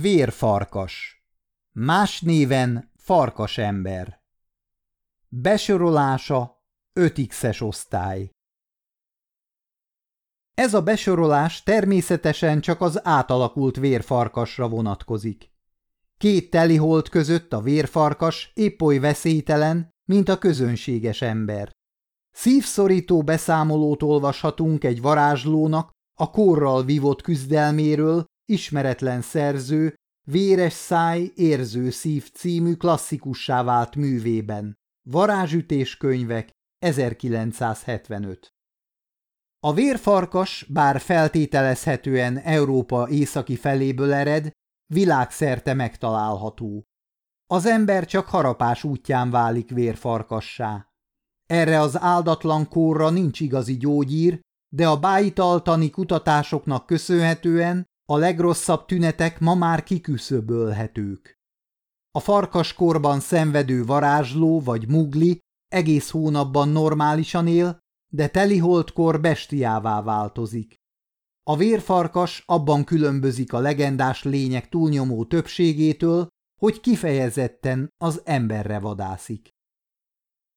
Vérfarkas Más néven farkasember Besorolása 5x-es osztály Ez a besorolás természetesen csak az átalakult vérfarkasra vonatkozik. Két teliholt között a vérfarkas épp oly veszélytelen, mint a közönséges ember. Szívszorító beszámolót olvashatunk egy varázslónak a korral vívott küzdelméről, ismeretlen szerző, Véres száj, érző szív című klasszikussá vált művében. Varázsütés könyvek 1975 A vérfarkas, bár feltételezhetően Európa északi feléből ered, világszerte megtalálható. Az ember csak harapás útján válik vérfarkassá. Erre az áldatlan kórra nincs igazi gyógyír, de a bájitaltani kutatásoknak köszönhetően a legrosszabb tünetek ma már kiküszöbölhetők. A farkaskorban szenvedő varázsló vagy mugli egész hónapban normálisan él, de teliholtkor bestiává változik. A vérfarkas abban különbözik a legendás lények túlnyomó többségétől, hogy kifejezetten az emberre vadászik.